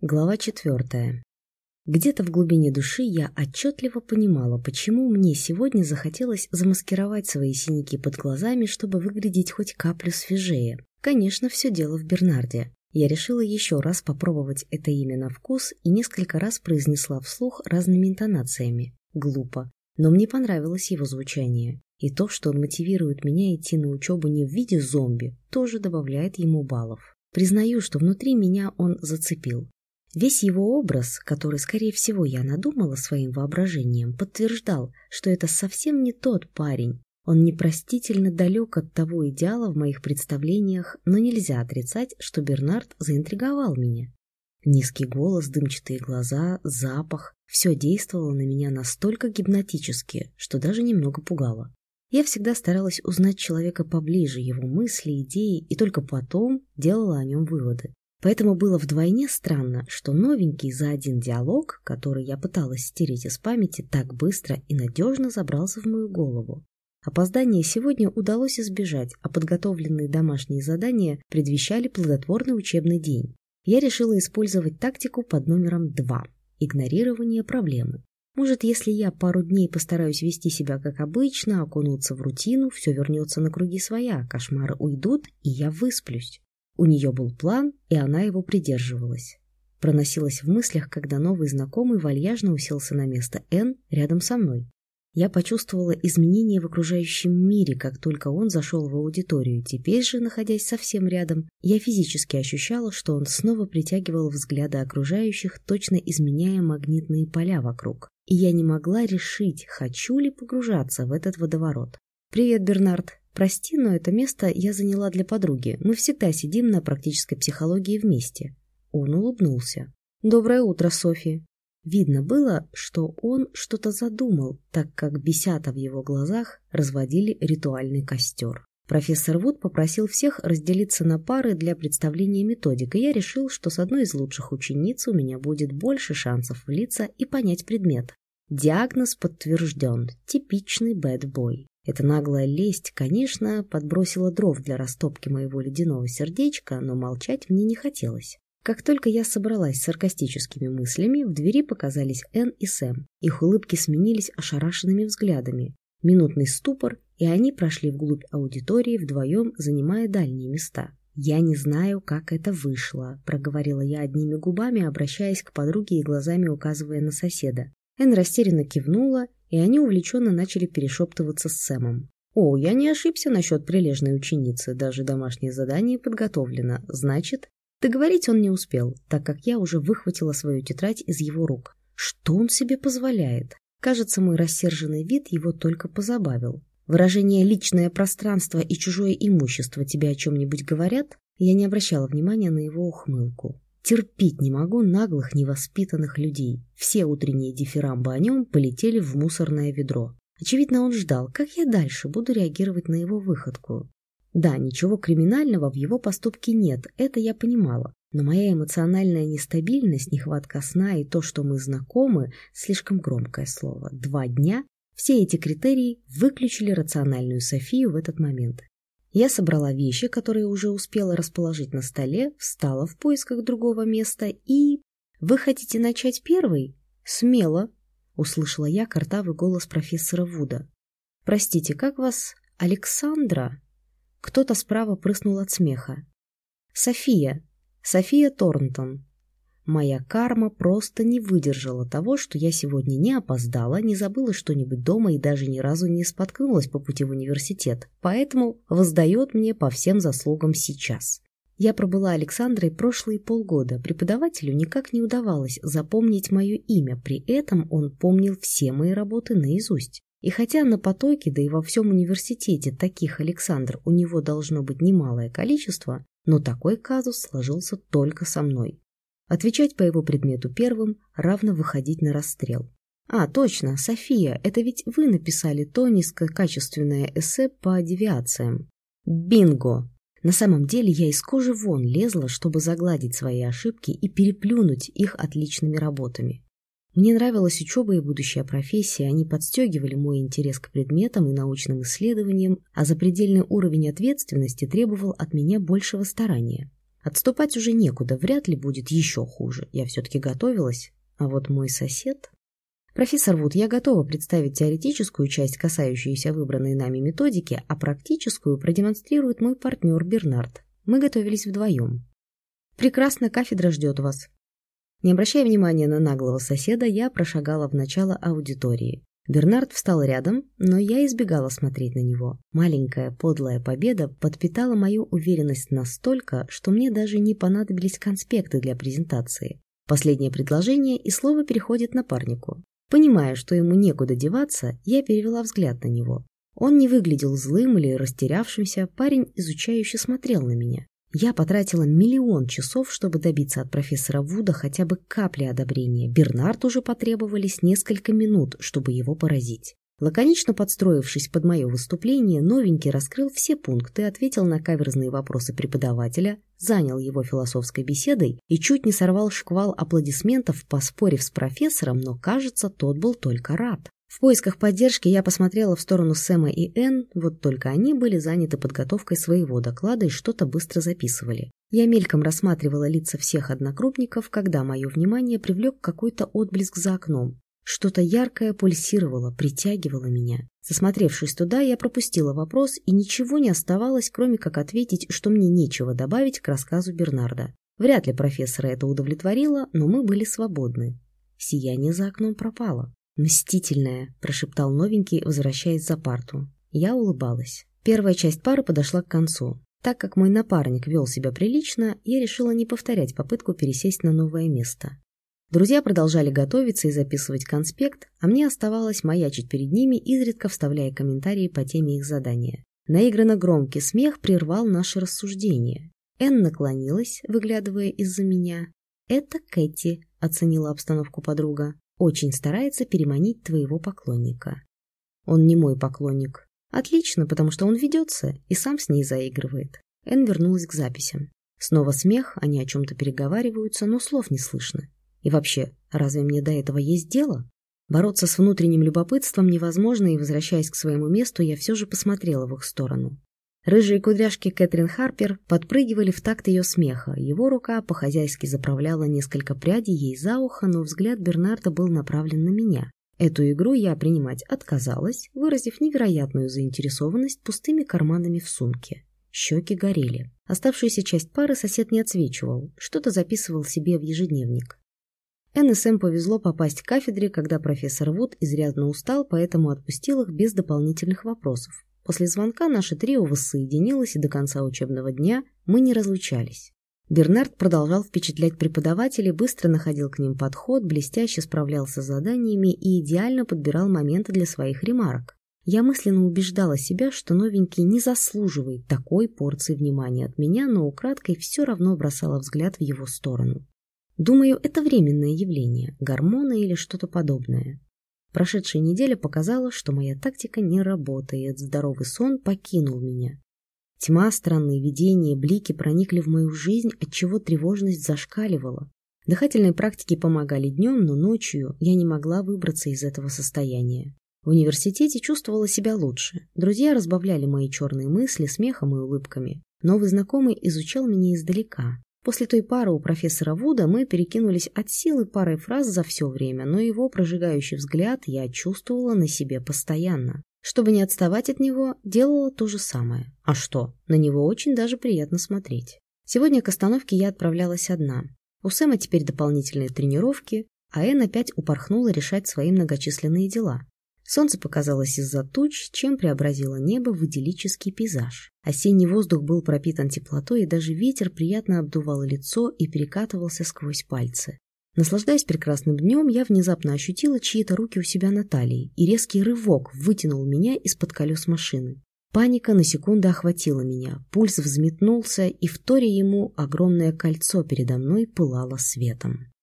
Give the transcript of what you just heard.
Глава четвертая. Где-то в глубине души я отчетливо понимала, почему мне сегодня захотелось замаскировать свои синяки под глазами, чтобы выглядеть хоть каплю свежее. Конечно, все дело в Бернарде. Я решила еще раз попробовать это имя на вкус и несколько раз произнесла вслух разными интонациями. Глупо. Но мне понравилось его звучание. И то, что он мотивирует меня идти на учебу не в виде зомби, тоже добавляет ему баллов. Признаю, что внутри меня он зацепил. Весь его образ, который, скорее всего, я надумала своим воображением, подтверждал, что это совсем не тот парень. Он непростительно далек от того идеала в моих представлениях, но нельзя отрицать, что Бернард заинтриговал меня. Низкий голос, дымчатые глаза, запах — все действовало на меня настолько гипнотически, что даже немного пугало. Я всегда старалась узнать человека поближе, его мысли, идеи, и только потом делала о нем выводы. Поэтому было вдвойне странно, что новенький за один диалог, который я пыталась стереть из памяти, так быстро и надежно забрался в мою голову. Опоздание сегодня удалось избежать, а подготовленные домашние задания предвещали плодотворный учебный день. Я решила использовать тактику под номером 2 – игнорирование проблемы. Может, если я пару дней постараюсь вести себя как обычно, окунуться в рутину, все вернется на круги своя, кошмары уйдут, и я высплюсь. У нее был план, и она его придерживалась. Проносилась в мыслях, когда новый знакомый вальяжно уселся на место Н рядом со мной. Я почувствовала изменения в окружающем мире, как только он зашел в аудиторию. Теперь же, находясь совсем рядом, я физически ощущала, что он снова притягивал взгляды окружающих, точно изменяя магнитные поля вокруг. И я не могла решить, хочу ли погружаться в этот водоворот. «Привет, Бернард!» Прости, но это место я заняла для подруги. Мы всегда сидим на практической психологии вместе. Он улыбнулся. Доброе утро, Софи. Видно было, что он что-то задумал, так как бесята в его глазах разводили ритуальный костер. Профессор Вуд попросил всех разделиться на пары для представления методик, и я решил, что с одной из лучших учениц у меня будет больше шансов влиться и понять предмет. Диагноз подтвержден. Типичный бэдбой. Эта наглая лесть, конечно, подбросила дров для растопки моего ледяного сердечка, но молчать мне не хотелось. Как только я собралась с саркастическими мыслями, в двери показались Энн и Сэм. Их улыбки сменились ошарашенными взглядами. Минутный ступор, и они прошли вглубь аудитории, вдвоем занимая дальние места. «Я не знаю, как это вышло», — проговорила я одними губами, обращаясь к подруге и глазами указывая на соседа. Энн растерянно кивнула, и они увлеченно начали перешептываться с Сэмом. «О, я не ошибся насчет прилежной ученицы, даже домашнее задание подготовлено. Значит...» Договорить он не успел, так как я уже выхватила свою тетрадь из его рук. Что он себе позволяет? Кажется, мой рассерженный вид его только позабавил. Выражение «личное пространство» и «чужое имущество» тебе о чем-нибудь говорят? Я не обращала внимания на его ухмылку. Терпеть не могу наглых, невоспитанных людей. Все утренние дифирамбы о нем полетели в мусорное ведро. Очевидно, он ждал, как я дальше буду реагировать на его выходку. Да, ничего криминального в его поступке нет, это я понимала. Но моя эмоциональная нестабильность, нехватка сна и то, что мы знакомы, слишком громкое слово. Два дня все эти критерии выключили рациональную Софию в этот момент. Я собрала вещи, которые уже успела расположить на столе, встала в поисках другого места и... «Вы хотите начать первый?» «Смело», — услышала я картавый голос профессора Вуда. «Простите, как вас? Александра?» Кто-то справа прыснул от смеха. «София. София Торнтон. Моя карма просто не выдержала того, что я сегодня не опоздала, не забыла что-нибудь дома и даже ни разу не споткнулась по пути в университет, поэтому воздает мне по всем заслугам сейчас. Я пробыла Александрой прошлые полгода. Преподавателю никак не удавалось запомнить мое имя, при этом он помнил все мои работы наизусть. И хотя на потоке, да и во всем университете таких Александр у него должно быть немалое количество, но такой казус сложился только со мной. Отвечать по его предмету первым равно выходить на расстрел. А, точно, София, это ведь вы написали то низкокачественное эссе по девиациям. Бинго! На самом деле я из кожи вон лезла, чтобы загладить свои ошибки и переплюнуть их отличными работами. Мне нравилась учеба и будущая профессия, они подстегивали мой интерес к предметам и научным исследованиям, а запредельный уровень ответственности требовал от меня большего старания. Отступать уже некуда, вряд ли будет еще хуже. Я все-таки готовилась. А вот мой сосед... Профессор Вуд, я готова представить теоретическую часть, касающуюся выбранной нами методики, а практическую продемонстрирует мой партнер Бернард. Мы готовились вдвоем. Прекрасно, кафедра ждет вас. Не обращая внимания на наглого соседа, я прошагала в начало аудитории. Бернард встал рядом, но я избегала смотреть на него. Маленькая подлая победа подпитала мою уверенность настолько, что мне даже не понадобились конспекты для презентации. Последнее предложение и слово переходит напарнику. Понимая, что ему некуда деваться, я перевела взгляд на него. Он не выглядел злым или растерявшимся, парень изучающе смотрел на меня. Я потратила миллион часов, чтобы добиться от профессора Вуда хотя бы капли одобрения. Бернард уже потребовались несколько минут, чтобы его поразить. Лаконично подстроившись под мое выступление, новенький раскрыл все пункты, ответил на каверзные вопросы преподавателя, занял его философской беседой и чуть не сорвал шквал аплодисментов, поспорив с профессором, но, кажется, тот был только рад. В поисках поддержки я посмотрела в сторону Сэма и Энн, вот только они были заняты подготовкой своего доклада и что-то быстро записывали. Я мельком рассматривала лица всех однокрупников, когда мое внимание привлек какой-то отблеск за окном. Что-то яркое пульсировало, притягивало меня. Засмотревшись туда, я пропустила вопрос, и ничего не оставалось, кроме как ответить, что мне нечего добавить к рассказу Бернарда. Вряд ли профессора это удовлетворило, но мы были свободны. Сияние за окном пропало. «Мстительная», — прошептал новенький, возвращаясь за парту. Я улыбалась. Первая часть пары подошла к концу. Так как мой напарник вел себя прилично, я решила не повторять попытку пересесть на новое место. Друзья продолжали готовиться и записывать конспект, а мне оставалось маячить перед ними, изредка вставляя комментарии по теме их задания. Наигранно громкий смех прервал наше рассуждение. Энн наклонилась, выглядывая из-за меня. «Это Кэти», — оценила обстановку подруга. Очень старается переманить твоего поклонника. Он не мой поклонник. Отлично, потому что он ведется и сам с ней заигрывает. Эн вернулась к записям. Снова смех, они о чем-то переговариваются, но слов не слышно. И вообще, разве мне до этого есть дело? Бороться с внутренним любопытством невозможно, и, возвращаясь к своему месту, я все же посмотрела в их сторону. Рыжие кудряшки Кэтрин Харпер подпрыгивали в такт ее смеха. Его рука по-хозяйски заправляла несколько прядей ей за ухо, но взгляд Бернарда был направлен на меня. Эту игру я принимать отказалась, выразив невероятную заинтересованность пустыми карманами в сумке. Щеки горели. Оставшуюся часть пары сосед не отсвечивал, что-то записывал себе в ежедневник. НСМ повезло попасть к кафедре, когда профессор Вуд изрядно устал, поэтому отпустил их без дополнительных вопросов. После звонка наше трио воссоединилось, и до конца учебного дня мы не разлучались. Бернард продолжал впечатлять преподавателей, быстро находил к ним подход, блестяще справлялся с заданиями и идеально подбирал моменты для своих ремарок. Я мысленно убеждала себя, что новенький не заслуживает такой порции внимания от меня, но украдкой все равно бросала взгляд в его сторону. Думаю, это временное явление, гормоны или что-то подобное. Прошедшая неделя показала, что моя тактика не работает, здоровый сон покинул меня. Тьма, странные видения, блики проникли в мою жизнь, отчего тревожность зашкаливала. Дыхательные практики помогали днем, но ночью я не могла выбраться из этого состояния. В университете чувствовала себя лучше. Друзья разбавляли мои черные мысли смехом и улыбками. Новый знакомый изучал меня издалека. После той пары у профессора Вуда мы перекинулись от силы парой фраз за все время, но его прожигающий взгляд я чувствовала на себе постоянно. Чтобы не отставать от него, делала то же самое. А что? На него очень даже приятно смотреть. Сегодня к остановке я отправлялась одна. У Сэма теперь дополнительные тренировки, а Эн опять упорхнула решать свои многочисленные дела. Солнце показалось из-за туч, чем преобразило небо в идиллический пейзаж. Осенний воздух был пропитан теплотой, и даже ветер приятно обдувал лицо и перекатывался сквозь пальцы. Наслаждаясь прекрасным днем, я внезапно ощутила чьи-то руки у себя на талии, и резкий рывок вытянул меня из-под колес машины. Паника на секунду охватила меня, пульс взметнулся, и в торе ему огромное кольцо передо мной пылало светом.